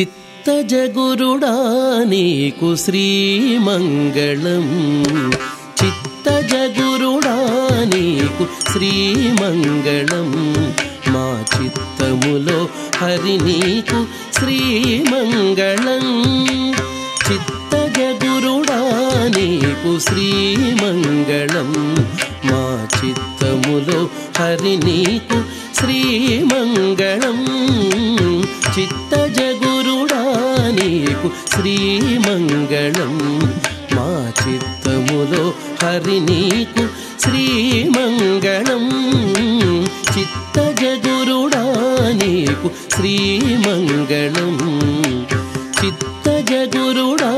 చిత్తజగురుడా నీకు శ్రీమంగళం. చిత్తజగురుడా నీకు శ్రీమంగళం. మా చిత్తములో హరి నీకు శ్రీమంగళం. చిత్తజగురుడా నీకు శ్రీమంగళం. మా చిత్తములో హరి నీకు శ్రీమంగళం. చిత్తజగురు నీకు శ్రీమంగళం. మా చిత్తములో హరి నీకు శ్రీమంగళం. చిత్తజగురుడా నీకు శ్రీమంగళం. చిత్తజగురుడా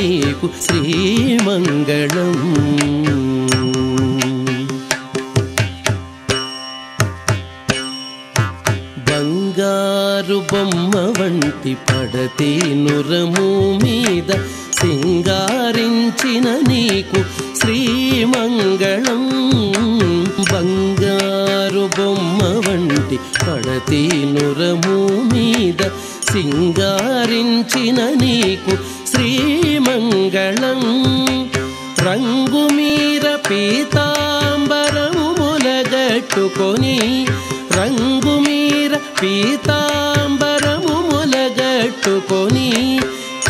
నీకు శ్రీమంగళం. బంగారు బొమ్మ వంటి పడతే నురము మీద సింగారించిన నీకు శ్రీమంగళం. బంగారు బొమ్మ వంటి పడతే నురము మీద సింగారించిన నీకు శ్రీమంగళం. రంగు మీర పీతాంబరములగట్టుకొని రంగు పీతాంబరము మొలగట్టుకొని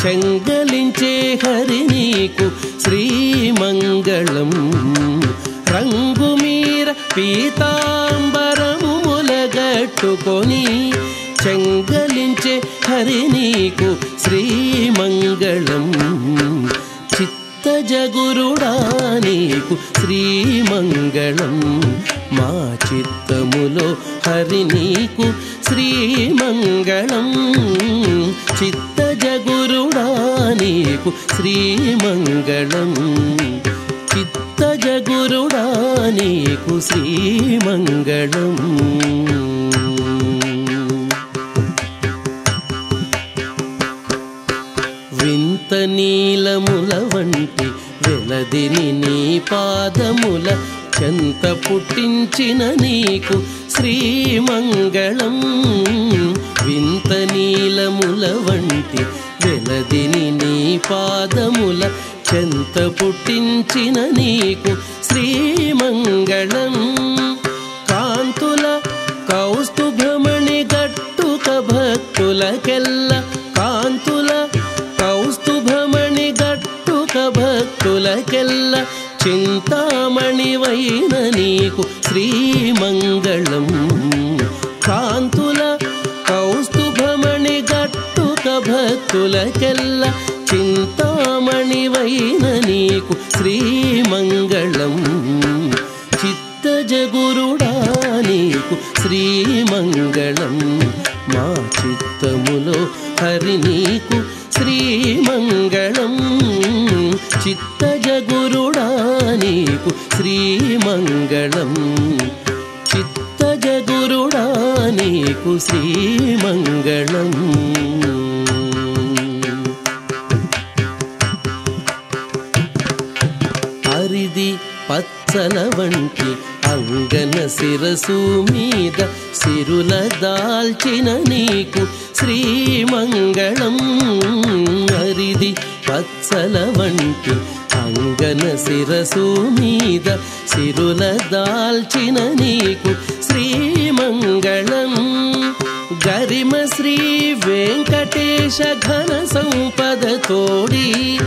చెంగలించే హరి నీకు శ్రీమంగళం. రంగు మీర పీతాంబరము మొలగట్టుకొని చెంగలించే హరి నీకు శ్రీమంగళం. చిత్తజగురుడా నీకు శ్రీమంగళం. మా చిత్తములో హరి నీకు శ్రీమంగళం. చిత్తజగురుడా నీకు శ్రీమంగళం. చిత్తజగురుడా నీకు శ్రీమంగళం. వెలదిని నీ పాదముల చెంత పుట్టించిన నీకు శ్రీమంగళం. వింత నీలముల వంటి వెలదిని నీ పాదముల చెంత పుట్టించిన నీకు శ్రీమంగళం. కాంతుల కౌస్తుభమణి గట్టుక భక్తుల కెల మణివైన నీకు శ్రీమంగళం. కాంతుల కౌస్తుభమణి గట్టుక భక్తులకెల్ల చింతామణివైన నీకు శ్రీమంగళం. చిత్తజగురుడా నీకు శ్రీమంగళం. మా చిత్తములో హరి నీకు శ్రీమంగళం. చిత్తజగురుడా నీకు శ్రీమంగళం. చిత్తజగురుడా నీకు శ్రీమంగళం. అరిది పచ్చల వంటి అంగన శిరసు మీద సిరుల దాల్చిన నీకు శ్రీమంగళం. అరిది పచ్చల వంటి అంగన శిరసు మీద సిరుల దాల్చిన నీకు శ్రీమంగళం. గరిమ శ్రీ వెంకటేశ ఘన సంపద తోడి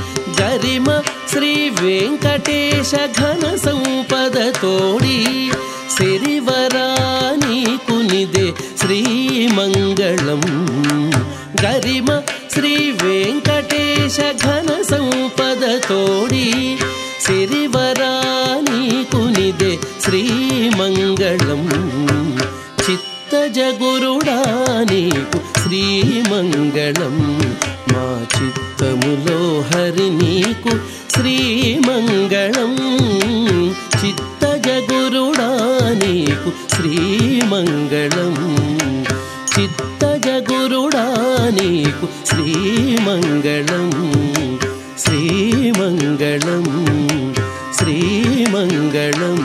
గరిమ శ్రీ వెంకటేశ ఘన సంపద తోడి సిరివరాని కునిదే శ్రీమంగళం. గరిమ శ్రీ వెంకటేశ ఘన సంపద తోడి సిరివరాని కునిదే శ్రీమంగళం. చిత్తజగురుడా నీకు శ్రీమంగళం. మా చిత్తములో హరి నీకు శ్రీమంగళం. శ్రీమంగళం శ్రీమంగళం శ్రీమంగళం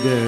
good.